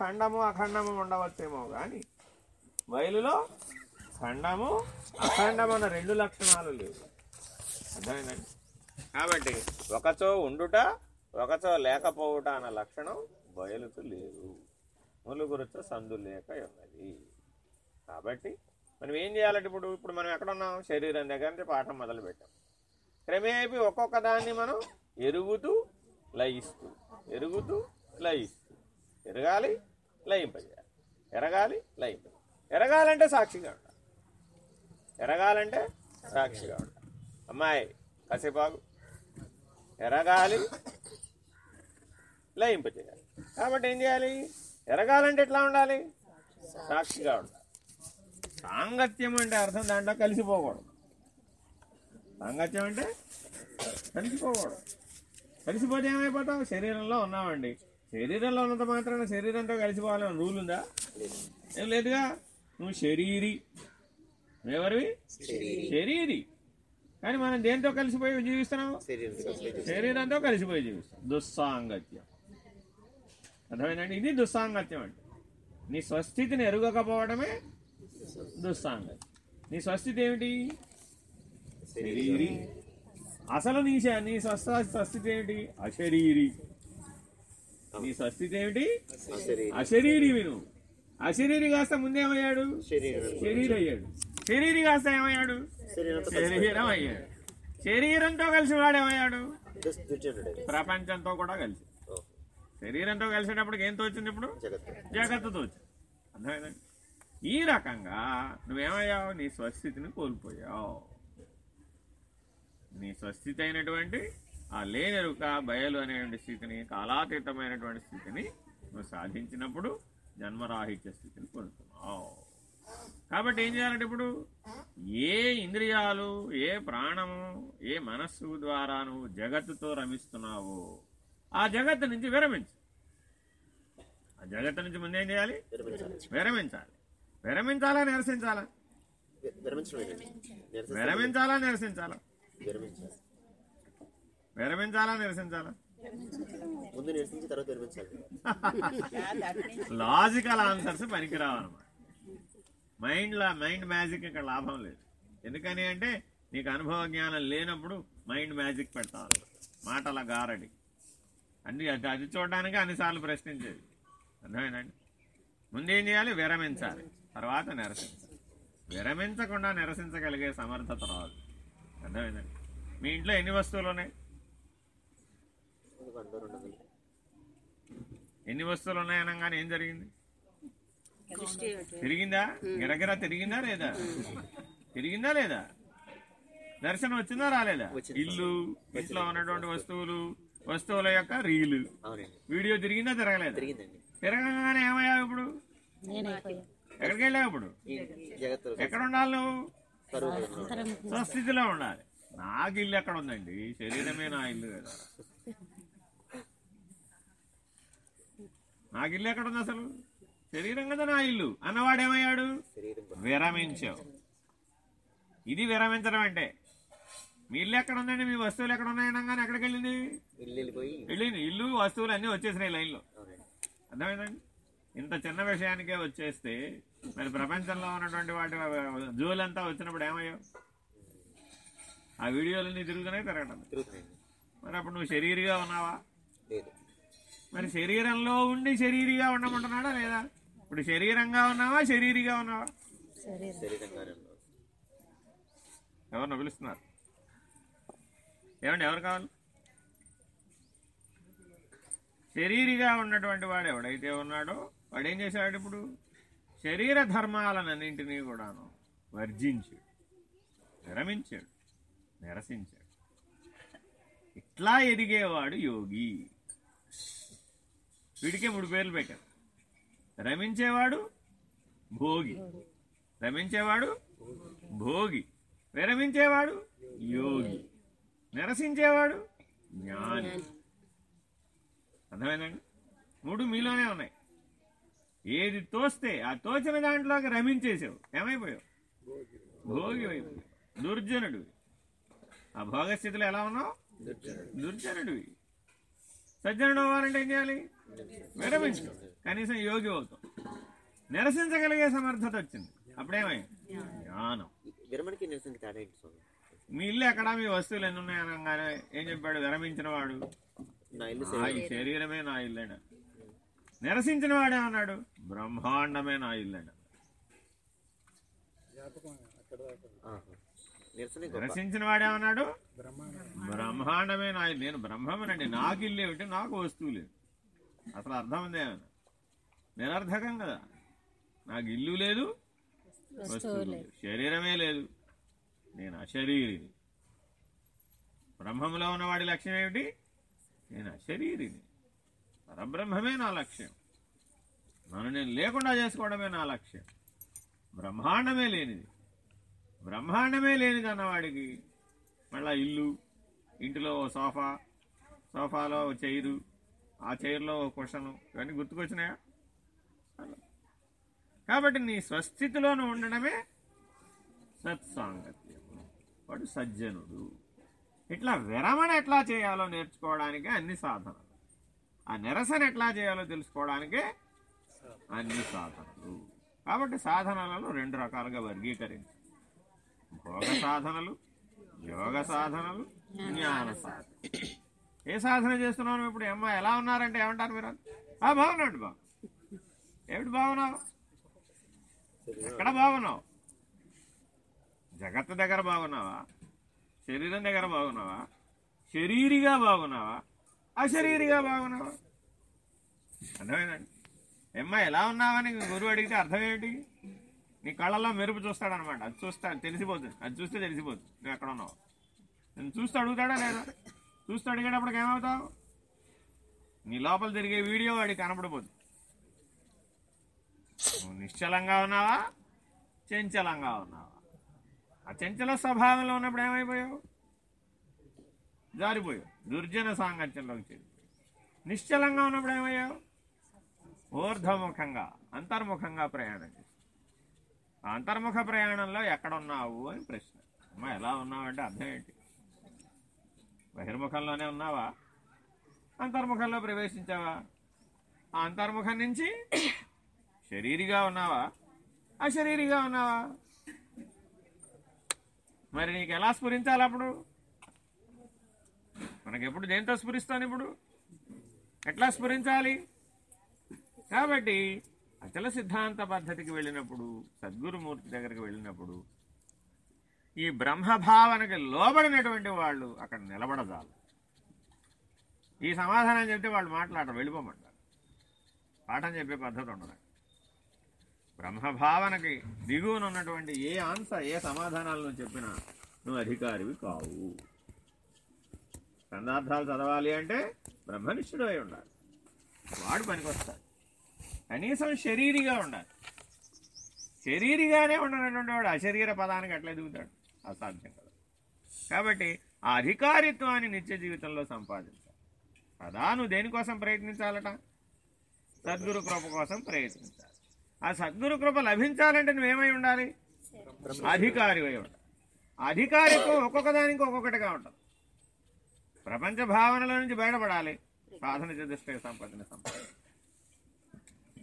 ఖండము అఖండము ఉండవచ్చేమో కానీ బయలులో ఖండము అఖండము అన్న రెండు లక్షణాలు లేవు. అర్థమైందండి? కాబట్టి ఒకచో ఉండుట ఒకచో లేకపోవుట అన్న లక్షణం బయలుకు లేదు ములుగురుతో సందు లేక ఉన్నది. కాబట్టి మనం ఏం చేయాలంటే ఇప్పుడు ఇప్పుడు మనం ఎక్కడున్నాం? శరీరం దగ్గర నుంచి పాఠం మొదలుపెట్టాం. క్రమేపీ ఒక్కొక్క దాన్ని మనం ఎరుగుతూ లయిస్తూ ఎరుగుతూ లయిస్తూ. ఎరగాలి లయింపజేయాలి. ఎరగాలి లయింప ఎరగాలంటే సాక్షిగా ఉండాలి. ఎరగాలంటే సాక్షిగా ఉండాలి. అమ్మాయి కసేపాగు. ఎరగాలి లయింపజేయాలి. కాబట్టి ఏం చేయాలి? ఎరగాలంటే ఎట్లా ఉండాలి? సాక్షిగా ఉండాలి. సాంగత్యం అంటే అర్థం దాంట్లో కలిసిపోకూడదు. సాంగత్యం అంటే కలిసిపోకూడదు. కలిసిపోతే ఏమైపోతావు? శరీరంలో ఉన్నామండి. శరీరంలో ఉన్నంత మాత్రాన శరీరంతో కలిసిపోవాలని రూల్ ఉందా? ఏం లేదుగా? నువ్వు శరీరి. నువ్వెవరివి? శరీరి. కానీ మనం దేంతో కలిసిపోయి జీవిస్తున్నాం శరీరంతో కలిసిపోయి. జీవిస్తాం దుస్సాంగత్యం. అర్థమైందండి? ఇది దుస్సాంగత్యం అంటే నీ స్వస్థితిని ఎరుగకపోవడమే దుస్సాంగత్యం. నీ స్వస్థితి ఏమిటి? శరీరి. అసలు నీ నీ స్వస్థ స్వస్థితి ఏమిటి? అశరీరి. నీ స్వస్థితి ఏమిటి అశరీరి నువ్వు అశరీరి కాస్త ముందేమయ్యాడు? శరీరం అయ్యాడు శరీరి కాస్త ఏమయ్యాడు? శరీరం అయ్యాడు శరీరంతో కలిసి వాడేమయ్యాడు? ప్రపంచంతో కూడా కలిసి. శరీరంతో కలిసేటప్పుడు ఏం తోచింది ఇప్పుడు? జగత్తు. తోచింది. అర్థమైందండి ఈ రకంగా నువ్వేమయ్యావు? నీ స్వస్థితిని కోల్పోయావు. నీ స్వస్థితి అయినటువంటి ఆ లేనెరుక బయలు అనేటువంటి స్థితిని కాలాతీతమైనటువంటి స్థితిని నువ్వు సాధించినప్పుడు జన్మరాహిత్య స్థితిని పొందుతున్నావు. కాబట్టి ఏం చేయాలంటే ఇప్పుడు ఏ ఇంద్రియాలు ఏ ప్రాణము ఏ మనస్సు ద్వారా నువ్వు జగత్తుతో రమిస్తున్నావో ఆ జగత్తు నుంచి విరమించు. ఆ జగత్తు నుంచి ముందేం చేయాలి? విరమించాలి. విరమించాలా. నిరసించాలా? విరమించాలా నిరసించాలా? విరమించాలా నిరసించాలా? ముందు నిరసించి తర్వాత విరమించాలి. లాజికల్ ఆన్సర్స్ పనికిరావు అనమాట మైండ్ లా మైండ్ మ్యాజిక్ ఇక్కడ లాభం లేదు. ఎందుకని అంటే నీకు అనుభవ జ్ఞానం లేనప్పుడు మైండ్ మ్యాజిక్ పెడతారు మాటల గారడి. అన్ని అది అది చూడడానికి అన్నిసార్లు ప్రశ్నించేది. అర్థమైందండి? ముందేం చేయాలి? విరమించాలి. తర్వాత నిరసించాలి. విరమించకుండా నిరసించగలిగే సమర్థత రాదు. అర్థమైందండి? మీ ఇంట్లో ఎన్ని వస్తువులు ఉన్నాయి ఒక వంద రెండు వందలు ఎన్ని వస్తువులు ఉన్నాయనగానే ఏం జరిగింది? తిరిగిందా? గిరగిరా తిరిగిందా లేదా? తిరిగిందా లేదా? దర్శనం వచ్చిందా రాలేదా? ఇల్లు ఇంట్లో ఉన్నటువంటి వస్తువులు వస్తువుల యొక్క రీలు. వీడియో తిరిగిందా తిరగలేదా? తిరగగానే ఏమయ్యావు ఇప్పుడు? ఎక్కడికి వెళ్ళావు ఇప్పుడు? ఎక్కడ ఉండాలి నువ్వు? స్వస్థితిలో ఉండాలి. నాకు ఇల్లు ఎక్కడ ఉందండి? శరీరమే నా ఇల్లు కదా. నాకు ఇల్లు ఎక్కడ ఉంది అసలు? శరీరం కదా నా ఇల్లు. అన్నవాడేమయ్యాడు శరీరం విరమించావు. ఇది విరమించడం అంటే. మీ ఇల్లు ఎక్కడ ఉందండి మీ వస్తువులు ఎక్కడ ఉన్నాయనగానే ఎక్కడికి వెళ్ళింది? వెళ్ళింది. ఇల్లు వస్తువులు అన్నీ వచ్చేసినాయి లైన్లో. అర్థమైందండి? ఇంత చిన్న విషయానికే వచ్చేస్తే మరి ప్రపంచంలో ఉన్నటువంటి వాటి జోలంతా వచ్చినప్పుడు ఏమయ్యావు? ఆ వీడియోలన్నీ తిరుగుతున్నాయి తిరగడం మరి అప్పుడు నువ్వు శరీరిగా ఉన్నావా? లేదు. మరి శరీరంలో ఉండి శరీరిగా ఉండమంటున్నాడా లేదా? ఇప్పుడు శరీరంగా ఉన్నావా శరీరిగా ఉన్నావా? శరీరంగానే ఎవరిని పిలుస్తున్నారు? ఏమండి ఎవరు కావాలి? శరీరిగా ఉన్నటువంటి వాడు ఎవడైతే ఉన్నాడో వాడు ఏం చేశాడు ఇప్పుడు? శరీర ధర్మాలన్నింటినీ కూడాను వర్జించాడు విరమించాడు నిరసించాడు. ఇట్లా ఎదిగేవాడు యోగి. వీడికే మూడు పేర్లు పెట్టారు రమించేవాడు భోగి. రమించేవాడు భోగి. విరమించేవాడు యోగి. నిరసించేవాడు జ్ఞాని. అర్థమైందండి? మూడు మీలోనే ఉన్నాయి. ఏది తోస్తే ఆ తోచిన దాంట్లోకి రమించేసావు ఏమైపోయావు? భోగి అయిపోయావు దుర్జనుడివి. ఆ భోగస్థితిలో ఎలా ఉన్నావు? దుర్జనుడివి. సజ్జనుడు అవ్వాలంటే ఏం చేయాలి? విరమించు కనీసం యోగి అవుతాం నిరసించగలిగే సమర్థత వచ్చింది. అప్పుడేమైంది జ్ఞానం. విరమణకి నిరసనకి తేడా ఏంటి స్వామి? మీ ఇల్లు ఎక్కడ? మీ వస్తువులు ఎన్ని ఉన్నాయి అనగానే ఏం చెప్పాడు? విరమించిన వాడు. శరీరమే నా ఇల్లైన? నిరసించిన వాడే అన్నాడు. బ్రహ్మాండమే నా గొప్ప. నిరసించిన వాడేమన్నాడు బ్రహ్మాండమే నా ఇల్లు. నేను బ్రహ్మమనండి. నాకు ఇల్లు ఏమిటి? నాకు వస్తువు లేదు అసలు అర్థం ఉంది నిరర్థకం కదా. నాకు ఇల్లు లేదు వస్తువు లేదు శరీరమే లేదు. నేను అశరీరిని. బ్రహ్మములో ఉన్నవాడి లక్ష్యం ఏమిటి? నేను అశరీరిని. పరబ్రహ్మమే నా లక్ష్యం. నన్ను నేను లేకుండా చేసుకోవడమే నా లక్ష్యం. బ్రహ్మాండమే లేనిది. బ్రహ్మాండమే లేనిది అన్నవాడికి. మళ్ళా ఇల్లు ఇంటిలో ఓ సోఫా సోఫాలో చైరు ఆ చైర్లో ఓ ఇవన్నీ గుర్తుకొచ్చినాయా? కాబట్టి నీ స్వస్థితిలోనూ ఉండడమే సత్సాంగత్యం. వాడు సజ్జనుడు. ఇట్లా విరమణ ఎట్లా చేయాలో నేర్చుకోవడానికే అన్ని సాధనలు. ఆ నిరసన ఎట్లా చేయాలో తెలుసుకోవడానికే అన్ని సాధనలు. కాబట్టి సాధనలలో రెండు రకాలుగా వర్గీకరించు. భోగ సాధనలు యోగ సాధనలు జ్ఞాన సాధన ఏ సాధన చేస్తున్నావు ఇప్పుడు? అమ్మ ఎలా ఉన్నారంటే ఏమంటారు మీరు? ఆ బాగున్నాడు బా ఏమిటి బాగున్నావు? ఎక్కడ బాగున్నావు? జగత్తు దగ్గర బాగున్నావా? శరీరం దగ్గర బాగున్నావా? శరీరిగా బాగున్నావా? అశరీరిగా బాగున్నావా? అర్థమైందండి? ఏమ్మా ఎలా ఉన్నావని గురువు అడిగితే అర్థం ఏమిటి నీ కళ్ళల్లో మెరుపు చూస్తాడనమాట. అది చూస్తా తెలిసిపోతుంది. అది చూస్తే తెలిసిపోతుంది. నువ్వు ఎక్కడ ఉన్నావు? నేను చూస్తే అడుగుతాడా లేదా? చూస్తూ అడిగేటప్పటికి ఏమవుతావు? నీ లోపల తిరిగే వీడియో వాడికి కనపడిపోతుంది నువ్వు నిశ్చలంగా ఉన్నావా? చంచలంగా ఉన్నావా? ఆ చంచల స్వభావంలో ఉన్నప్పుడు ఏమైపోయావు? జారిపోయావు. దుర్జన సాంగత్యంలోకి చేరి నిశ్చలంగా ఉన్నప్పుడు ఏమయ్యావు? ఊర్ధముఖంగా అంతర్ముఖంగా ప్రయాణం చేసి అంతర్ముఖ ప్రయాణంలో ఎక్కడున్నావు అని ప్రశ్న. అమ్మా ఎలా ఉన్నావు అంటే అర్థం ఏంటి? బహిర్ముఖంలోనే ఉన్నావా? అంతర్ముఖంలో ప్రవేశించావా? ఆ అంతర్ముఖం నుంచి శరీరిగా ఉన్నావా? అశరీరిగా ఉన్నావా? మరి నీకు ఎలా స్ఫురించాలి అప్పుడు? మనకెప్పుడు దేంతో స్ఫురిస్తాను ఇప్పుడు? ఎట్లా స్ఫురించాలి? కాబట్టి అచల సిద్ధాంత పద్ధతికి వెళ్ళినప్పుడు సద్గురుమూర్తి దగ్గరికి వెళ్ళినప్పుడు ఈ బ్రహ్మభావనకి లోబడినటువంటి వాళ్ళు అక్కడ నిలబడదాలు ఈ సమాధానం చెప్తే వాళ్ళు మాట్లాడరు వెళ్ళిపోమంటారు. పాఠం చెప్పే పద్ధతి ఉండదు. బ్రహ్మభావనకి దిగువన ఉన్నటువంటి ఏ ఆన్సర్ ఏ సమాధానాలు నువ్వు చెప్పినా నువ్వు అధికారివి కావు. సందార్థాలు చదవాలి అంటే బ్రహ్మనిష్ఠుడు అయి ఉండాలి. వాడు పనికొస్తాడు. కనీసం శరీరిగా ఉండాలి. శరీరిగానే ఉండనటువంటి వాడు అశరీర పదానికి అట్లా ఎదుగుతాడు. అసాధ్యం కదా. కాబట్టి ఆ అధికారిత్వాన్ని నిత్య జీవితంలో సంపాదించాలి. కదా నువ్వు దేనికోసం ప్రయత్నించాలట? సద్గురు కృప కోసం ప్రయత్నించాలి. ఆ సద్గురు కృప లభించాలంటే నువ్వేమై ఉండాలి? అధికారి అయి ఉండాలి. అధికారిత్వం ఒక్కొక్క దానికి ఒక్కొక్కటిగా ఉంటుంది. ప్రపంచ భావనల నుంచి బయటపడాలి. సాధన చతుష్టయ సంపత్తిని సంపాదించాలి.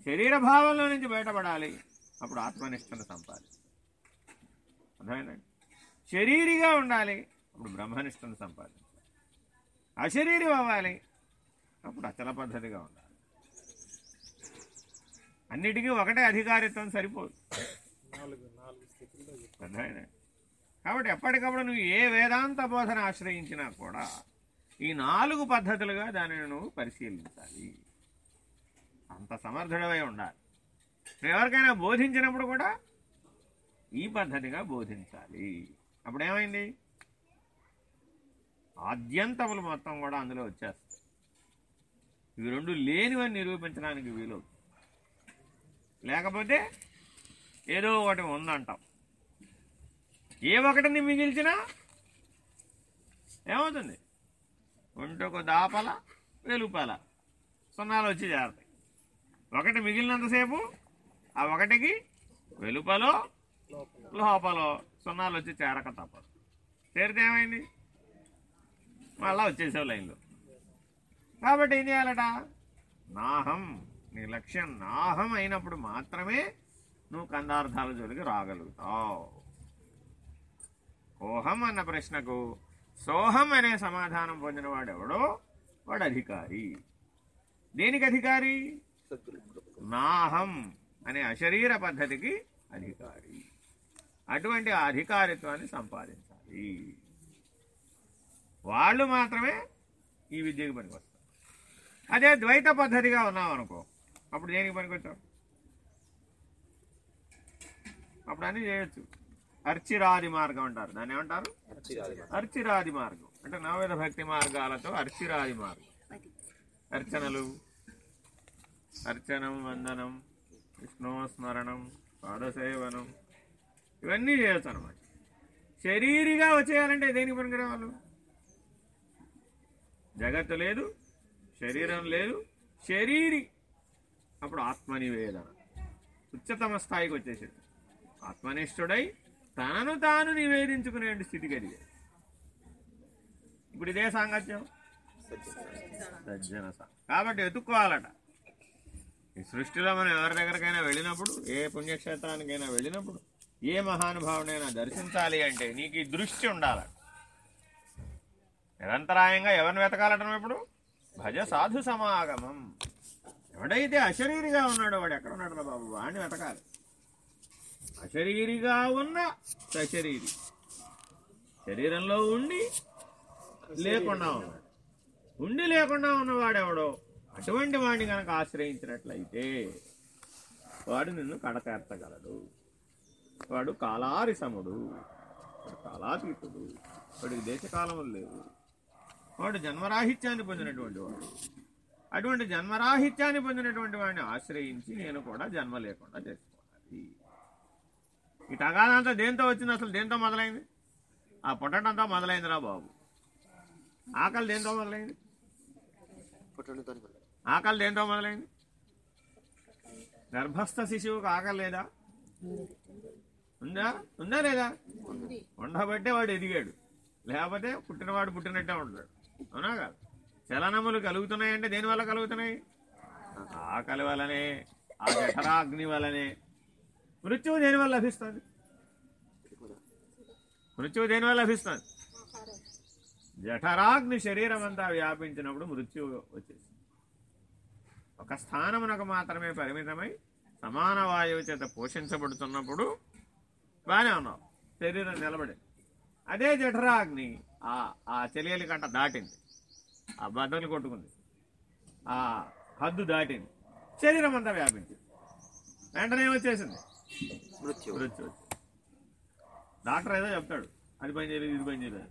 శరీర భావంలో నుంచి బయటపడాలి. అప్పుడు ఆత్మనిష్టను సంపాదించాలి. అర్థమైందండి శరీరిగా ఉండాలి. అప్పుడు బ్రహ్మనిష్టను సంపాదించాలి. అశరీరి అవ్వాలి. అప్పుడు అచల పద్ధతిగా ఉండాలి. అన్నిటికీ ఒకటే అధికారిత్వం సరిపోదు. కాబట్టి ఎప్పటికప్పుడు నువ్వు ఏ వేదాంత బోధన ఆశ్రయించినా కూడా ఈ నాలుగు పద్ధతులుగా దానిని నువ్వు పరిశీలించాలి. అంత సమర్థుడవై ఉండాలి. నువ్వు ఎవరికైనా బోధించినప్పుడు కూడా ఈ పద్ధతిగా బోధించాలి. అప్పుడు ఏమైంది ఆద్యంతములు మొత్తం కూడా అందులో వచ్చేస్తాయి. ఇవి రెండు లేనివని నిరూపించడానికి వీలు లేకపోతే ఏదో ఒకటి ఉందంటాం. ఏ ఒకటిని మిగిల్చినా ఏమవుతుంది? ఒంటొక దాపల వెలుపల సున్నాలు వచ్చి చేరతాయి. ఒకటి మిగిలినంతసేపు ఆ ఒకటికి వెలుపలో లోపలో. సున్నాలు వచ్చి చేరక తప్పదు. చేరితే ఏమైంది? మళ్ళా వచ్చేసావు లైన్లో. కాబట్టి ఏం చేయాలట? నాహం. నీ లక్ష్యం నాహం అయినప్పుడు మాత్రమే నువ్వు కందార్థాల జోలికి రాగలుగుతావు. కోహం అన్న ప్రశ్నకు సోహం అనే సమాధానం పొందిన వాడెవడో? వాడు అధికారి. దేనికి అధికారి? నాహం అనే అశరీర పద్ధతికి అధికారి. అటువంటి అధికారిత్వాన్ని సంపాదించాలి. వాళ్ళు మాత్రమే ఈ విద్యకి పనికొస్తారు. అదే ద్వైత పద్ధతిగా ఉన్నావు అనుకో అప్పుడు దేనికి పనికొచ్చావు అప్పుడు అన్నీ చేయొచ్చు. అర్చిరాది మార్గం అంటారు. దాన్ని ఏమంటారు? అర్చిరాది మార్గం. అంటే నవవిధ భక్తి మార్గాలతో అర్చిరాది మార్గం. అర్చనలు అర్చనం వందనం విష్ణు స్మరణం పాదసేవనం ఇవన్నీ చేయొచ్చు అనమాట శరీరిగా వచ్చేయాలంటే దేనికి పనికిరా వాళ్ళు? జగత్తు లేదు శరీరం లేదు శరీరి. అప్పుడు ఆత్మనివేదన. ఉచ్చతమ స్థాయికి వచ్చేసింది. ఆత్మనిష్ఠుడై తనను తాను నివేదించుకునే స్థితి ఎదిగాడు ఇప్పుడు ఇదే సాంగత్యం. సజ్జన కాబట్టి వెతుక్కోవాలట. ఈ సృష్టిలో మనం ఎవరి దగ్గరికైనా వెళ్ళినప్పుడు ఏ పుణ్యక్షేత్రానికైనా వెళ్ళినప్పుడు ఏ మహానుభావునైనా దర్శించాలి అంటే నీకు ఈ దృష్టి ఉండాలి. నిరంతరాయంగా ఎవరిని వెతకాలటం ఇప్పుడు? భజ సాధు సమాగమం. ఎవడైతే అశరీరిగా ఉన్నాడో వాడు ఎక్కడ ఉన్నాడు బాబు? వాడిని వెతకాలి. అశరీరిగా ఉన్న సశరీరి. శరీరంలో ఉండి లేకుండా ఉన్నాడు. ఉండి లేకుండా ఉన్నవాడెవడో? అటువంటి వాడిని కనుక ఆశ్రయించినట్లయితే వాడు నిన్ను కడతేర్చగలడు వాడు కాలారిసముడు. వాడు కాలాతీతుడు. వాడికి దేశకాలములు లేవు. వాడు జన్మరాహిత్యాన్ని పొందినటువంటి వాడు. అటువంటి జన్మరాహిత్యాన్ని పొందినటువంటి వాడిని ఆశ్రయించి నేను కూడా జన్మ లేకుండా చేసుకోవాలి. ఈ తగాదంతా దేంతో వచ్చింది అసలు? దేంతో మొదలైంది? ఆ పుట్టడంతో మొదలైందిరా బాబు. ఆకలి దేంతో మొదలైంది? ఆకలి దేంతో మొదలైంది? గర్భస్థ శిశువుకు ఆకలి లేదా? ఉందా? ఉందా లేదా? ఉండబట్టే వాడు ఎదిగాడు. లేకపోతే పుట్టినవాడు పుట్టినట్టే ఉంటాడు. అవునా కాదు? చలనములు కలుగుతున్నాయంటే దేని వల్ల కలుగుతున్నాయి? ఆకలి వలనే ఆ జఠరాగ్ని వలనే. మృత్యువు దేని వల్ల లభిస్తుంది? మృత్యువు దేని వల్ల లభిస్తుంది? జఠరాగ్ని శరీరం అంతా వ్యాపించినప్పుడు మృత్యువు వచ్చేసి ఒక స్థానమునకు మాత్రమే పరిమితమై సమాన వాయువు చేత పోషించబడుతున్నప్పుడు బాగానే ఉన్నావు. శరీరం నిలబడి అదే జఠరాగ్ని ఆ ఆ చెలియలి కంట దాటింది. ఆ బద్దలు కొట్టుకుంది. ఆ హద్దు దాటింది. శరీరం అంతా వ్యాపించింది. వెంటనే వచ్చేసింది. మృత్యు. మృత్యు. డాక్టర్ ఏదో చెప్తాడు. అది పని చేయలేదు ఇది పని చేయలేదు.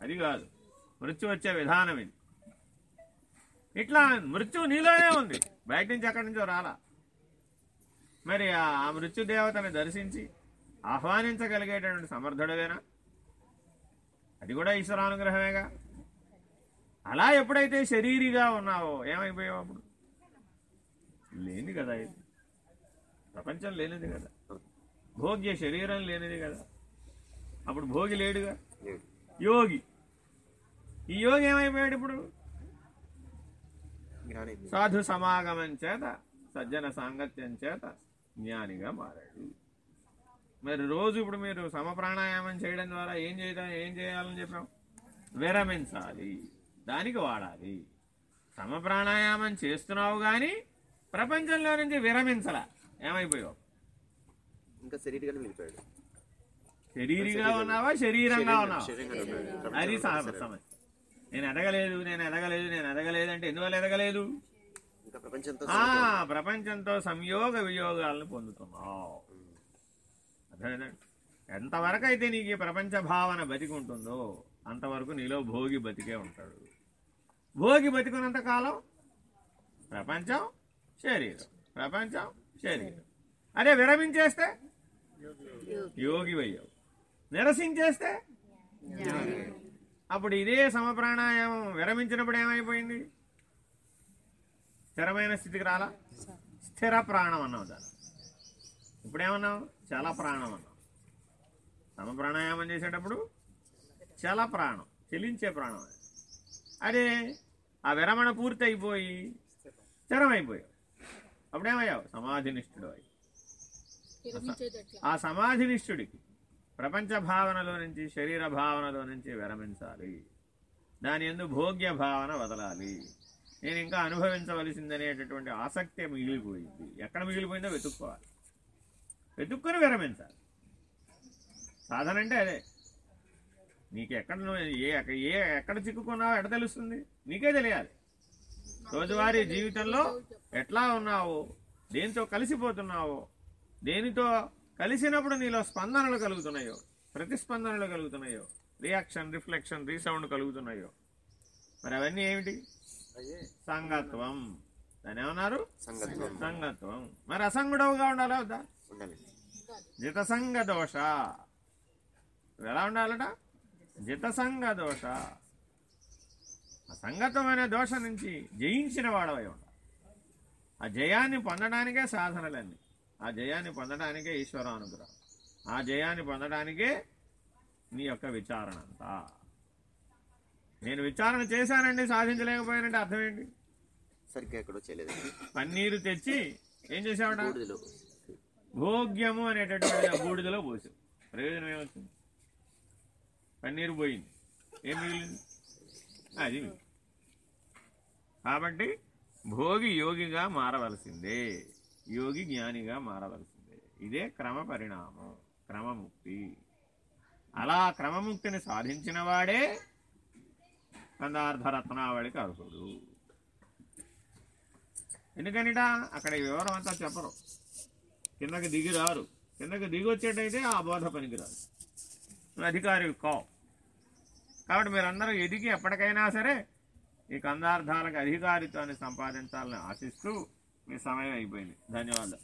అది కాదు. మృత్యు వచ్చే విధానం ఇది. ఇట్లా మృత్యు నీలోనే ఉంది. బయట నుంచి ఎక్కడి నుంచో రాలా. మరి ఆ ఆ మృత్యు దేవతని దర్శించి ఆహ్వానించగలిగేటటువంటి సమర్థుడవేనా? అది కూడా ఈశ్వరానుగ్రహమేగా. అలా ఎప్పుడైతే శరీరిగా ఉన్నావో ఏమైపోయావు అప్పుడు? లేని కదా ఇది. ప్రపంచం లేనిది కదా. భోగ్య శరీరం లేనిది కదా. అప్పుడు భోగి లేడుగా? లేడు యోగి. ఈ యోగి ఏమైపోయాడు ఇప్పుడు? సాధు సమాగమం చేత సజ్జన సాంగత్యం చేత జ్ఞానిగా మారాడు. మరి రోజు ఇప్పుడు మీరు సమప్రాణాయామం చేయడం ద్వారా ఏం చేయడం ఏం చేయాలని చెప్పాం విరమించాలి దానికి వాడాలి. సమప్రాణాయామం చేస్తున్నావు కానీ ప్రపంచంలో నుంచి విరమించలా ఏమైపోయావు? ఇంకా వెళ్ళిపోయాడు శరీరిగా ఉన్నావా? శరీరంగా ఉన్నావా. అది సమ- సమస్య. నేను ఎదగలేదు నేను ఎదగలేదు నేను ఎదగలేదు అంటే ఎందువల్ల ఎదగలేదు? ప్రపంచంతో సంయోగ వియోగాలను పొందుతున్నావు. ఎంతవరకు అయితే నీకు ఈ ప్రపంచ భావన బతికి ఉంటుందో అంతవరకు నీలో భోగి బతికే ఉంటాడు. భోగి బతికున్నంత కాలం ప్రపంచం శరీరం. ప్రపంచం శరీరం. అదే విరమించేస్తే యోగి అయ్యావు నిరసించేస్తే అప్పుడు ఇదే సమప్రాణాయామం విరమించినప్పుడు ఏమైపోయింది? స్థిరమైన స్థితికి రాలా? స్థిర ప్రాణం అన్నావు దాని ఇప్పుడు ఏమన్నావు చల ప్రాణం అన్నావు సమ ప్రాణాయామం చేసేటప్పుడు చల ప్రాణం చెలించే ప్రాణం అది. అదే ఆ విరమణ పూర్తి అయిపోయి స్థిరమైపోయావు. అప్పుడేమయ్యావు? సమాధినిష్ఠుడు అయ్యి. ఆ సమాధినిష్ఠుడికి ప్రపంచ భావనలో నుంచి శరీర భావనలో నుంచి విరమించాలి. దాని ఎందు భోగ్య భావన వదలాలి. నేను ఇంకా అనుభవించవలసిందనేటటువంటి ఆసక్తి మిగిలిపోయింది. ఎక్కడ మిగిలిపోయిందో వెతుక్కోవాలి. వెతుక్కొని విరమించాలి. సాధన అంటే అదే. నీకు ఎక్కడ ఏ ఏ ఎక్కడ చిక్కుకున్నావో ఎక్కడ తెలుస్తుంది? నీకే తెలియాలి. రోజువారీ జీవితంలో ఎట్లా ఉన్నావో? దేంతో కలిసిపోతున్నావో? దేనితో కలిసినప్పుడు నీలో స్పందనలు కలుగుతున్నాయో? ప్రతిస్పందనలు కలుగుతున్నాయో? రియాక్షన్ రిఫ్లెక్షన్ రీసౌండ్ కలుగుతున్నాయో? మరి అవన్నీ ఏమిటి? సంగత్వం. దాని ఏమన్నారు? సంగత్వం. సంగత్వం. మరి అసంగుడవుగా ఉండాలా వద్దా? ఉండాలండి. జితసంగ దోష ఎలా ఉండాలట? జితసంగ దోష అసంగతమైన దోష నుంచి జయించిన వాడవై ఉండాలి. ఆ జయాన్ని పొందడానికే సాధనలన్నీ ఆ జయాన్ని పొందడానికే ఈశ్వరానుగ్రహం. ఆ జయాన్ని పొందడానికే నీ యొక్క విచారణ అంతా. నేను విచారణ చేశానండి సాధించలేకపోయానంటే అర్థం ఏంటి? సరిగ్గా ఎక్కడో చేయలేదండి. పన్నీరు తెచ్చి ఏం చేసావట బూడిదలో. భోగ్యము అనేటటువంటి ఆ బూడిదలో పోసాం. ప్రయోజనం ఏమొచ్చింది? పన్నీరు పోయింది. ఏం మిగిలింది? అది కాబట్టి భోగి యోగిగా మారవలసిందే. యోగి జ్ఞానిగా మారవలసిందే. ఇదే క్రమ పరిణామం క్రమముక్తి. అలా క్రమముక్తిని సాధించిన వాడే కందార్థరత్నావళికి అర్హుడు. ఎందుకనిట? అక్కడ ఈ వివరం అంతా చెప్పరు. కిందకి దిగి రారు. కిందకి దిగి వచ్చేటైతే ఆ బోధ పనికిరాదు. నువ్వు అధికారి కావు. కాబట్టి మీరందరూ ఎదిగి ఎప్పటికైనా సరే ఈ కందార్థాలకు అధికారిత్వాన్ని సంపాదించాలని ఆశిస్తూ మీ సమయం అయిపోయింది. ధన్యవాదాలు.